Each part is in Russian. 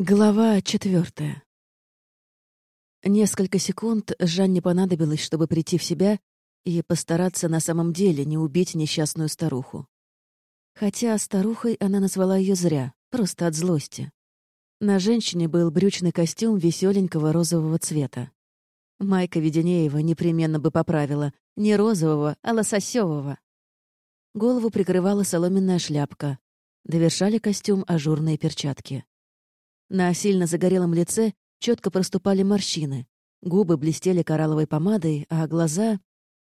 Глава четвертая. Несколько секунд Жанне понадобилось, чтобы прийти в себя и постараться на самом деле не убить несчастную старуху. Хотя старухой она назвала ее зря, просто от злости. На женщине был брючный костюм веселенького розового цвета. Майка Веденеева непременно бы поправила не розового, а лососевого. Голову прикрывала соломенная шляпка. Довершали костюм ажурные перчатки. На сильно загорелом лице четко проступали морщины. Губы блестели коралловой помадой, а глаза...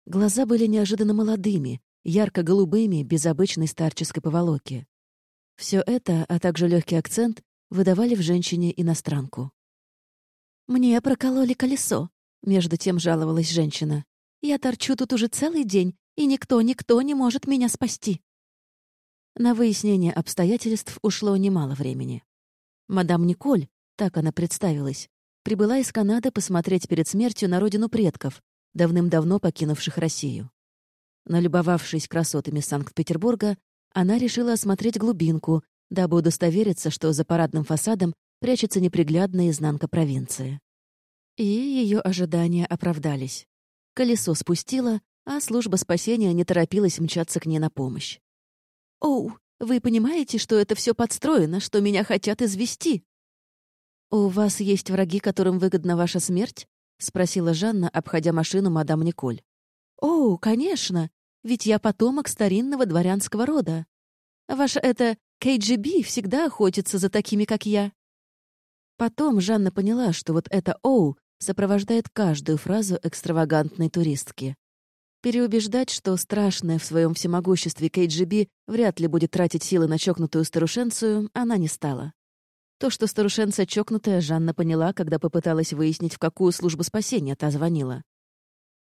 Глаза были неожиданно молодыми, ярко-голубыми, без обычной старческой поволоки. Все это, а также легкий акцент, выдавали в женщине иностранку. «Мне прокололи колесо», — между тем жаловалась женщина. «Я торчу тут уже целый день, и никто, никто не может меня спасти». На выяснение обстоятельств ушло немало времени. Мадам Николь, так она представилась, прибыла из Канады посмотреть перед смертью на родину предков, давным-давно покинувших Россию. Налюбовавшись красотами Санкт-Петербурга, она решила осмотреть глубинку, дабы удостовериться, что за парадным фасадом прячется неприглядная изнанка провинции. И ее ожидания оправдались. Колесо спустило, а служба спасения не торопилась мчаться к ней на помощь. «Оу, вы понимаете, что это все подстроено, что меня хотят извести?» «У вас есть враги, которым выгодна ваша смерть?» — спросила Жанна, обходя машину мадам Николь. «О, конечно, ведь я потомок старинного дворянского рода. Ваша это КГБ всегда охотится за такими, как я». Потом Жанна поняла, что вот это «оу» сопровождает каждую фразу экстравагантной туристки. Переубеждать, что страшное в своем всемогуществе КГБ вряд ли будет тратить силы на чокнутую старушенцию, она не стала. То, что старушенция чокнутая, Жанна поняла, когда попыталась выяснить, в какую службу спасения та звонила.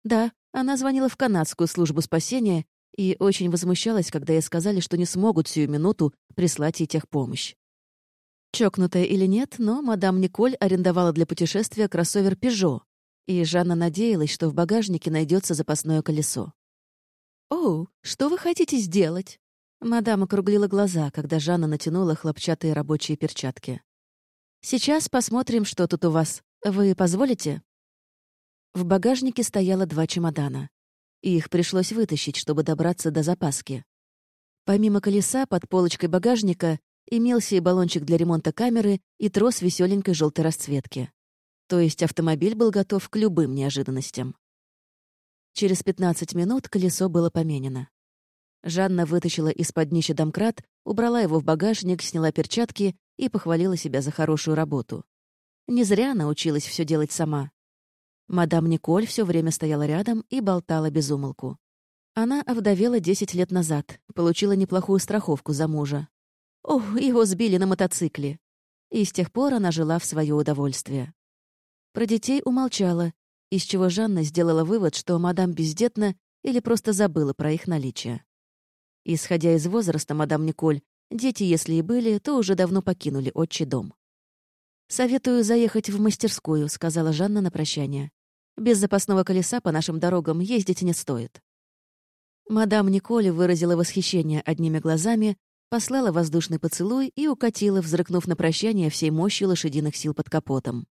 Да, она звонила в канадскую службу спасения и очень возмущалась, когда ей сказали, что не смогут сию минуту прислать ей техпомощь. Чокнутая или нет, но мадам Николь арендовала для путешествия кроссовер «Пежо», и Жанна надеялась, что в багажнике найдется запасное колесо. «Оу, что вы хотите сделать?» Мадам округлила глаза, когда Жанна натянула хлопчатые рабочие перчатки. «Сейчас посмотрим, что тут у вас. Вы позволите?» В багажнике стояло два чемодана. И их пришлось вытащить, чтобы добраться до запаски. Помимо колеса, под полочкой багажника имелся и баллончик для ремонта камеры, и трос веселенькой желтой расцветки. То есть автомобиль был готов к любым неожиданностям. Через 15 минут колесо было поменено. Жанна вытащила из-под днища домкрат, убрала его в багажник, сняла перчатки и похвалила себя за хорошую работу. Не зря научилась все делать сама. Мадам Николь все время стояла рядом и болтала без умолку. Она овдовела 10 лет назад, получила неплохую страховку за мужа. Ох, его сбили на мотоцикле. И с тех пор она жила в свое удовольствие. Про детей умолчала, из чего Жанна сделала вывод, что мадам бездетна или просто забыла про их наличие. Исходя из возраста мадам Николь, дети, если и были, то уже давно покинули отчий дом. «Советую заехать в мастерскую», — сказала Жанна на прощание. «Без запасного колеса по нашим дорогам ездить не стоит». Мадам Николь выразила восхищение одними глазами, послала воздушный поцелуй и укатила, взрыкнув на прощание всей мощью лошадиных сил под капотом.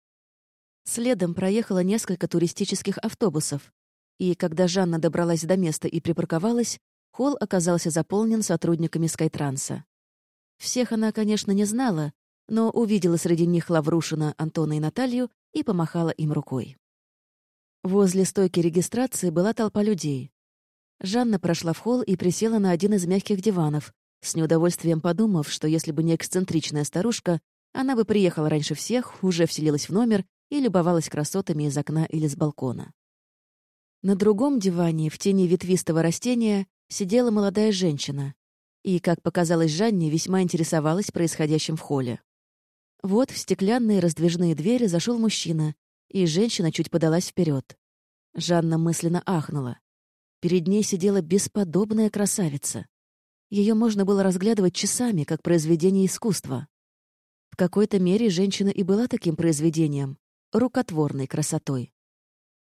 Следом проехало несколько туристических автобусов. И когда Жанна добралась до места и припарковалась, холл оказался заполнен сотрудниками Скайтранса. Всех она, конечно, не знала, но увидела среди них Лаврушина, Антона и Наталью и помахала им рукой. Возле стойки регистрации была толпа людей. Жанна прошла в холл и присела на один из мягких диванов, с неудовольствием подумав, что если бы не эксцентричная старушка, она бы приехала раньше всех, уже вселилась в номер и любовалась красотами из окна или с балкона. На другом диване, в тени ветвистого растения, сидела молодая женщина и, как показалось Жанне, весьма интересовалась происходящим в холле. Вот в стеклянные раздвижные двери зашел мужчина, и женщина чуть подалась вперед. Жанна мысленно ахнула. Перед ней сидела бесподобная красавица. Ее можно было разглядывать часами, как произведение искусства. В какой-то мере женщина и была таким произведением, рукотворной красотой.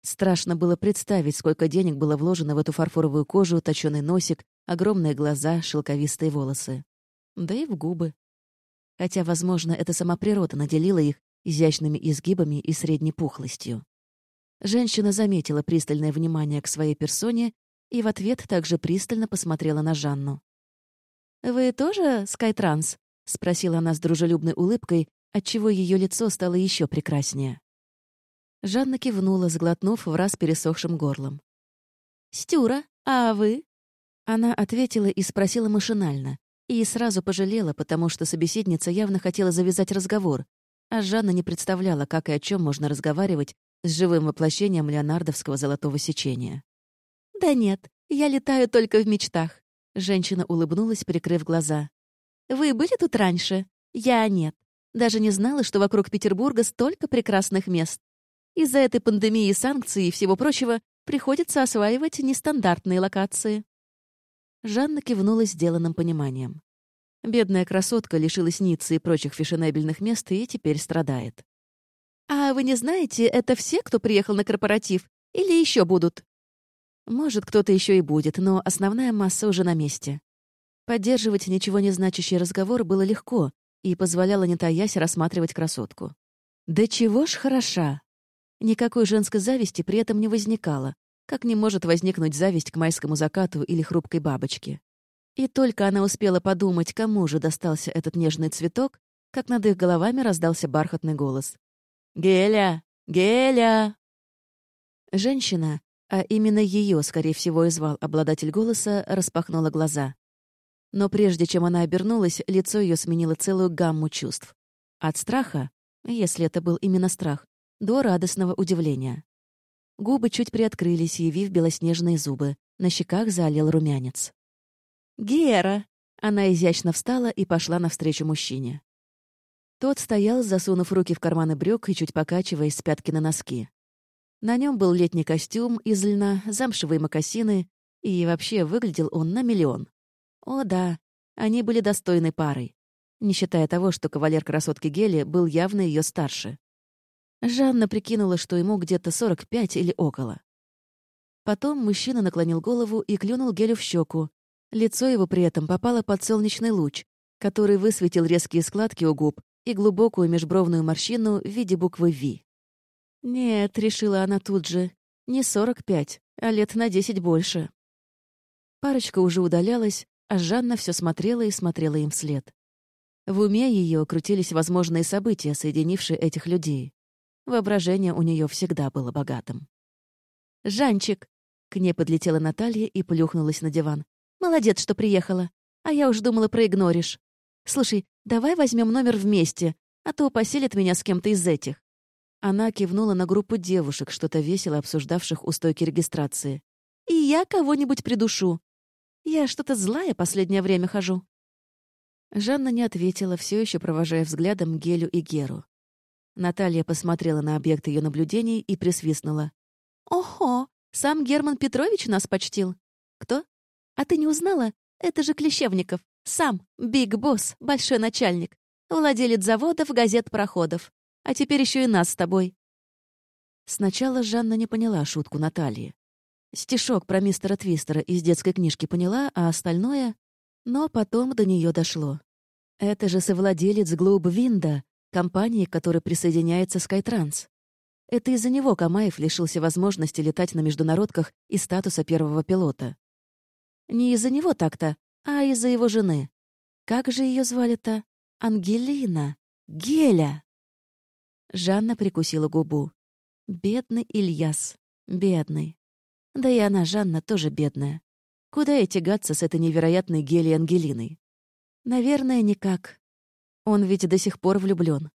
Страшно было представить, сколько денег было вложено в эту фарфоровую кожу, точёный носик, огромные глаза, шелковистые волосы. Да и в губы. хотя, возможно, это сама природа наделила их изящными изгибами и средней пухлостью. Женщина заметила пристальное внимание к своей персоне и в ответ также пристально посмотрела на Жанну. «Вы тоже Скайтранс?» — спросила она с дружелюбной улыбкой, отчего ее лицо стало еще прекраснее. Жанна кивнула, сглотнув в раз пересохшим горлом. «Стюра, а вы?» Она ответила и спросила машинально, и сразу пожалела, потому что собеседница явно хотела завязать разговор, а Жанна не представляла, как и о чем можно разговаривать с живым воплощением леонардовского золотого сечения. «Да нет, я летаю только в мечтах», — женщина улыбнулась, прикрыв глаза. «Вы были тут раньше? Я нет. Даже не знала, что вокруг Петербурга столько прекрасных мест. Из-за этой пандемии, санкций и всего прочего приходится осваивать нестандартные локации». Жанна кивнула сделанным пониманием. Бедная красотка лишилась Ниццы и прочих фешенебельных мест и теперь страдает. «А вы не знаете, это все, кто приехал на корпоратив? Или еще будут?» Может, кто-то еще и будет, но основная масса уже на месте. Поддерживать ничего не значащий разговор было легко и позволяло, не таясь, рассматривать красотку. «Да чего ж хороша!» Никакой женской зависти при этом не возникало, как не может возникнуть зависть к майскому закату или хрупкой бабочке. И только она успела подумать, кому же достался этот нежный цветок, как над их головами раздался бархатный голос. «Геля! Геля!» Женщина, а именно ее, скорее всего, и звал обладатель голоса, распахнула глаза. Но прежде чем она обернулась, лицо ее сменило целую гамму чувств. От страха, если это был именно страх, до радостного удивления. Губы чуть приоткрылись, явив белоснежные зубы. На щеках залил румянец. «Гера!» Она изящно встала и пошла навстречу мужчине. Тот стоял, засунув руки в карманы брюк и чуть покачиваясь с пятки на носки. На нем был летний костюм из льна, замшевые мокасины, и вообще выглядел он на миллион. О да, они были достойной парой, не считая того, что кавалер красотки Гели был явно ее старше. Жанна прикинула, что ему где-то 45 или около. Потом мужчина наклонил голову и клюнул Гелю в щеку. Лицо его при этом попало под солнечный луч, который высветил резкие складки у губ и глубокую межбровную морщину в виде буквы «Ви». «Нет», — решила она тут же, — «не 45, а лет на 10 больше». Парочка уже удалялась, а Жанна все смотрела и смотрела им вслед. В уме ее крутились возможные события, соединившие этих людей. Воображение у нее всегда было богатым. «Жанчик!» — к ней подлетела Наталья и плюхнулась на диван. «Молодец, что приехала. А я уж думала, проигноришь. Слушай, давай возьмем номер вместе, а то поселит меня с кем-то из этих». Она кивнула на группу девушек, что-то весело обсуждавших у стойки регистрации. «И я кого-нибудь придушу. Я что-то злая последнее время хожу». Жанна не ответила, все еще провожая взглядом Гелю и Геру. Наталья посмотрела на объект ее наблюдений и присвистнула. «Ого! Сам Герман Петрович нас почтил. Кто? А ты не узнала? Это же Клещевников. Сам, Биг Босс, большой начальник. Владелец заводов, газет, проходов. А теперь еще и нас с тобой». Сначала Жанна не поняла шутку Натальи. Стишок про мистера Твистера из детской книжки поняла, а остальное... Но потом до нее дошло. Это же совладелец Глоб Винда, компании, к которой присоединяется Skytrans. Это из-за него Камаев лишился возможности летать на международках и статуса первого пилота. Не из-за него так-то, а из-за его жены. Как же ее звали-то? Ангелина. Геля. Жанна прикусила губу. Бедный Ильяс. Бедный. Да и она, Жанна, тоже бедная. Куда ей тягаться с этой невероятной Гелей Ангелиной? Наверное, никак. Он ведь до сих пор влюблён.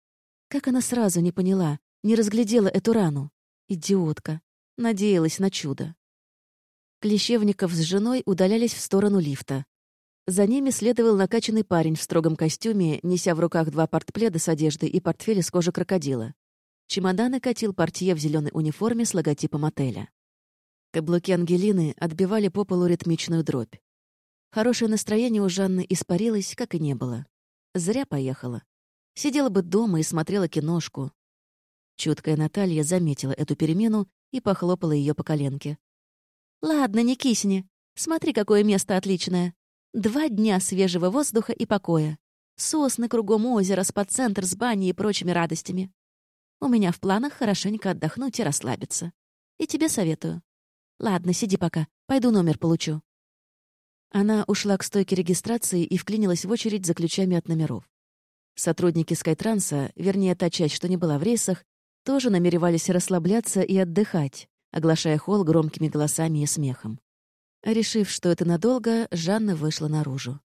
Как она сразу не поняла, не разглядела эту рану? Идиотка. Надеялась на чудо. Клещевников с женой удалялись в сторону лифта. За ними следовал накачанный парень в строгом костюме, неся в руках два портпледа с одеждой и портфель из кожи крокодила. Чемоданы катил портье в зеленой униформе с логотипом отеля. Каблуки Ангелины отбивали по полу ритмичную дробь. Хорошее настроение у Жанны испарилось, как и не было. Зря поехала. Сидела бы дома и смотрела киношку. Чуткая Наталья заметила эту перемену и похлопала ее по коленке. «Ладно, не кисни. Смотри, какое место отличное. Два дня свежего воздуха и покоя. Сосны кругом озера, спа-центр с баней и прочими радостями. У меня в планах хорошенько отдохнуть и расслабиться. И тебе советую. Ладно, сиди пока. Пойду номер получу. Она ушла к стойке регистрации и вклинилась в очередь за ключами от номеров. Сотрудники Скайтранса, вернее, та часть, что не была в рейсах, тоже намеревались расслабляться и отдыхать, оглашая холл громкими голосами и смехом. Решив, что это надолго, Жанна вышла наружу.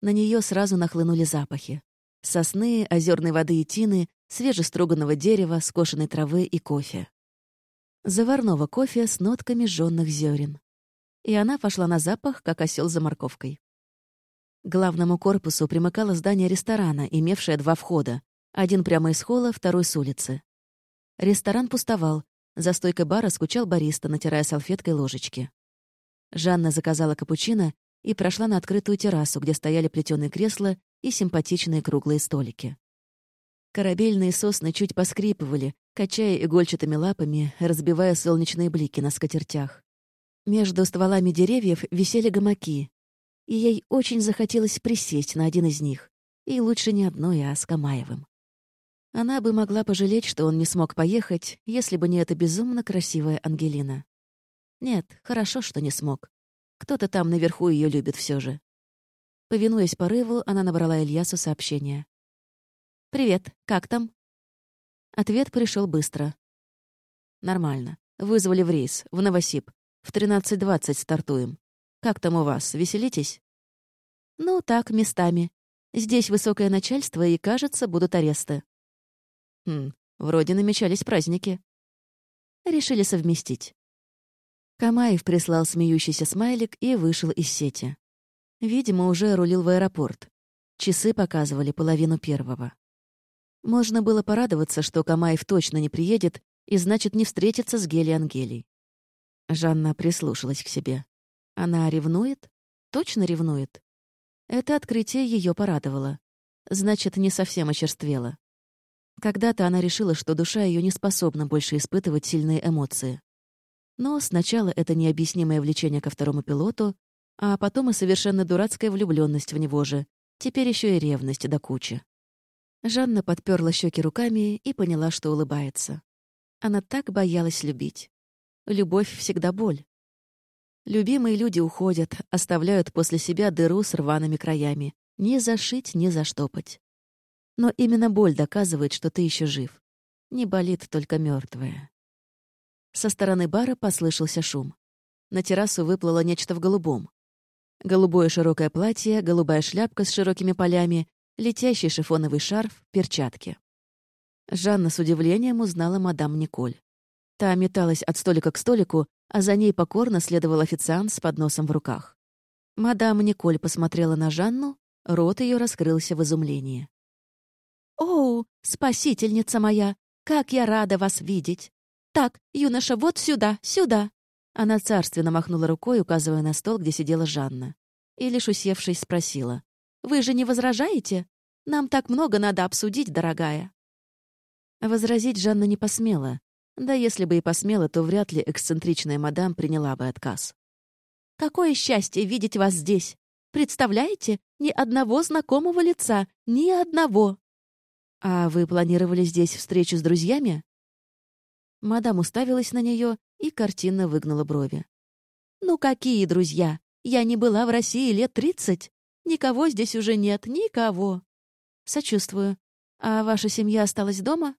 На нее сразу нахлынули запахи. Сосны, озерной воды и тины, свежеструганного дерева, скошенной травы и кофе. Заварного кофе с нотками жжённых зерен. И она пошла на запах, как осел за морковкой. К главному корпусу примыкало здание ресторана, имевшее два входа. Один прямо из холла, второй с улицы. Ресторан пустовал. За стойкой бара скучал бариста, натирая салфеткой ложечки. Жанна заказала капучино и прошла на открытую террасу, где стояли плетеные кресла и симпатичные круглые столики. Корабельные сосны чуть поскрипывали, качая игольчатыми лапами, разбивая солнечные блики на скатертях. Между стволами деревьев висели гамаки, и ей очень захотелось присесть на один из них, и лучше не одной, а с Камаевым. Она бы могла пожалеть, что он не смог поехать, если бы не эта безумно красивая Ангелина. Нет, хорошо, что не смог. Кто-то там наверху ее любит все же. Повинуясь порыву, она набрала Ильясу сообщение. «Привет, как там?» Ответ пришел быстро. «Нормально. Вызвали в рейс, в Новосиб. В 13.20 стартуем. Как там у вас, веселитесь?» «Ну, так, местами. Здесь высокое начальство, и, кажется, будут аресты. Хм, вроде намечались праздники. Решили совместить. Камаев прислал смеющийся смайлик и вышел из сети. Видимо, уже рулил в аэропорт. Часы показывали половину первого. Можно было порадоваться, что Камаев точно не приедет и, значит, не встретится с Гели Ангелей. Жанна прислушалась к себе. Она ревнует? Точно ревнует? Это открытие ее порадовало. Значит, не совсем очерствела. Когда-то она решила, что душа ее не способна больше испытывать сильные эмоции. Но сначала это необъяснимое влечение ко второму пилоту, а потом и совершенно дурацкая влюбленность в него же, теперь еще и ревность до кучи. Жанна подперла щеки руками и поняла, что улыбается. Она так боялась любить. Любовь всегда боль. Любимые люди уходят, оставляют после себя дыру с рваными краями. Ни зашить, ни заштопать. Но именно боль доказывает, что ты еще жив. Не болит только мертвая. Со стороны бара послышался шум. На террасу выплыло нечто в голубом. Голубое широкое платье, голубая шляпка с широкими полями, летящий шифоновый шарф, перчатки. Жанна с удивлением узнала мадам Николь. Та металась от столика к столику, а за ней покорно следовал официант с подносом в руках. Мадам Николь посмотрела на Жанну, рот ее раскрылся в изумлении. «О, спасительница моя! Как я рада вас видеть! Так, юноша, вот сюда, сюда!» Она царственно махнула рукой, указывая на стол, где сидела Жанна. И лишь усевшись, спросила. «Вы же не возражаете? Нам так много надо обсудить, дорогая!» Возразить Жанна не посмела. Да если бы и посмела, то вряд ли эксцентричная мадам приняла бы отказ. «Какое счастье видеть вас здесь! Представляете, ни одного знакомого лица, ни одного!» «А вы планировали здесь встречу с друзьями?» Мадам уставилась на нее и картинно выгнула брови. «Ну какие друзья? Я не была в России лет тридцать. Никого здесь уже нет, никого». «Сочувствую. А ваша семья осталась дома?»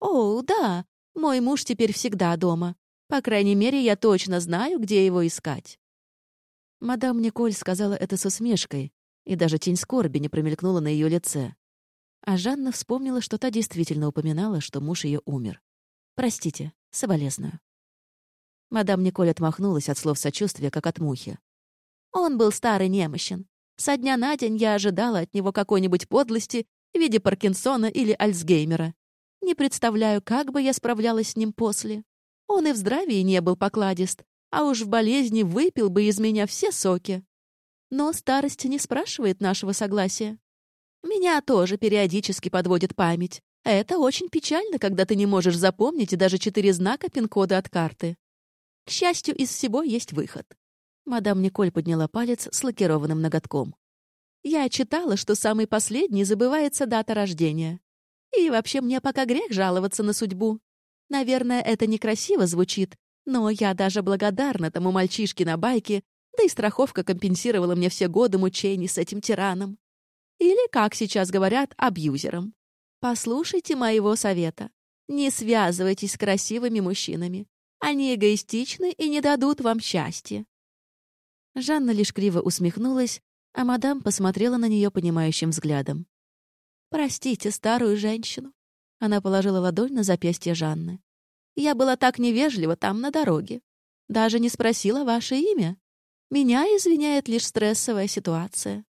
«О, да. Мой муж теперь всегда дома. По крайней мере, я точно знаю, где его искать». Мадам Николь сказала это с усмешкой, и даже тень скорби не промелькнула на ее лице. А Жанна вспомнила, что та действительно упоминала, что муж ее умер. «Простите, соболезную». Мадам Николь отмахнулась от слов сочувствия, как от мухи. «Он был старый немощен. Со дня на день я ожидала от него какой-нибудь подлости в виде Паркинсона или Альцгеймера. Не представляю, как бы я справлялась с ним после. Он и в здравии не был покладист, а уж в болезни выпил бы из меня все соки. Но старость не спрашивает нашего согласия. Меня тоже периодически подводит память. Это очень печально, когда ты не можешь запомнить даже четыре знака пин-кода от карты. К счастью, из всего есть выход. Мадам Николь подняла палец с лакированным ноготком. Я читала, что самый последний забывается дата рождения. И вообще мне пока грех жаловаться на судьбу. Наверное, это некрасиво звучит, но я даже благодарна тому мальчишке на байке, да и страховка компенсировала мне все годы мучений с этим тираном. Или, как сейчас говорят, абьюзером. Послушайте моего совета. Не связывайтесь с красивыми мужчинами. Они эгоистичны и не дадут вам счастья. Жанна лишь криво усмехнулась, а мадам посмотрела на нее понимающим взглядом. «Простите старую женщину». Она положила ладонь на запястье Жанны. «Я была так невежлива там, на дороге. Даже не спросила ваше имя. Меня извиняет лишь стрессовая ситуация.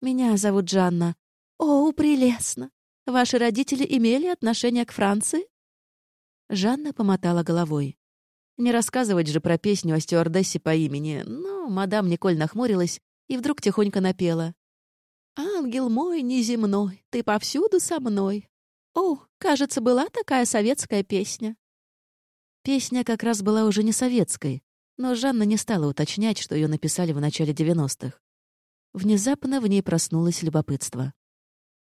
Меня зовут Жанна. О, прелестно! Ваши родители имели отношение к Франции?» Жанна помотала головой. Не рассказывать же про песню о стюардессе по имени, но мадам Николь нахмурилась и вдруг тихонько напела. «Ангел мой неземной, ты повсюду со мной». О, кажется, была такая советская песня. Песня как раз была уже не советской, но Жанна не стала уточнять, что ее написали в начале 90-х. Внезапно в ней проснулось любопытство.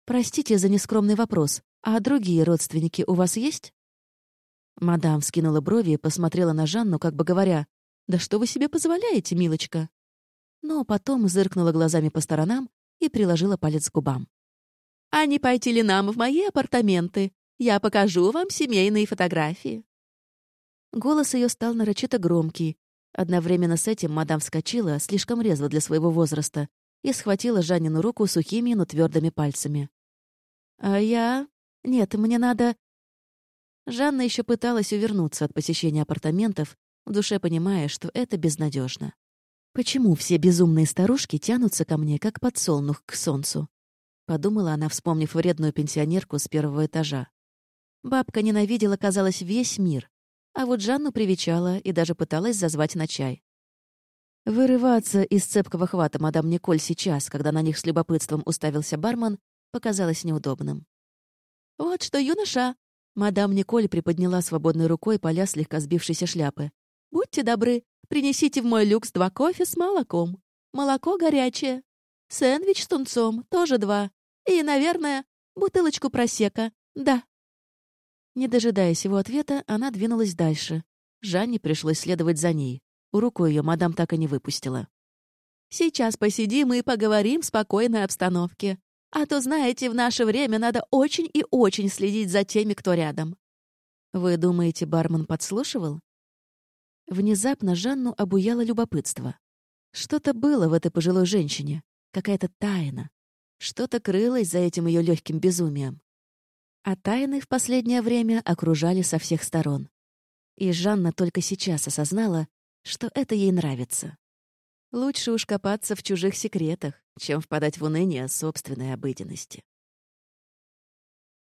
«Простите за нескромный вопрос, а другие родственники у вас есть?» Мадам скинула брови и посмотрела на Жанну, как бы говоря, «Да что вы себе позволяете, милочка?» Но потом зыркнула глазами по сторонам и приложила палец к губам. «А не пойти ли нам в мои апартаменты? Я покажу вам семейные фотографии». Голос ее стал нарочито громкий. Одновременно с этим мадам вскочила, слишком резво для своего возраста, и схватила Жаннину руку сухими, но твердыми пальцами. «А я... Нет, мне надо...» Жанна еще пыталась увернуться от посещения апартаментов, в душе понимая, что это безнадежно. «Почему все безумные старушки тянутся ко мне, как подсолнух к солнцу?» — подумала она, вспомнив вредную пенсионерку с первого этажа. Бабка ненавидела, казалось, весь мир, а вот Жанну привечала и даже пыталась зазвать на чай. Вырываться из цепкого хвата мадам Николь сейчас, когда на них с любопытством уставился бармен, показалось неудобным. «Вот что, юноша!» Мадам Николь приподняла свободной рукой поля слегка сбившейся шляпы. «Будьте добры, принесите в мой люкс два кофе с молоком. Молоко горячее. Сэндвич с тунцом, тоже два. И, наверное, бутылочку просека. Да». Не дожидаясь его ответа, она двинулась дальше. Жанне пришлось следовать за ней. Руку ее мадам так и не выпустила. «Сейчас посидим и поговорим в спокойной обстановке. А то, знаете, в наше время надо очень и очень следить за теми, кто рядом. Вы думаете, бармен подслушивал? Внезапно Жанну обуяло любопытство. Что-то было в этой пожилой женщине, какая-то тайна. Что-то крылось за этим ее легким безумием. А тайны в последнее время окружали со всех сторон. И Жанна только сейчас осознала, что это ей нравится. Лучше уж копаться в чужих секретах, чем впадать в уныние собственной обыденности.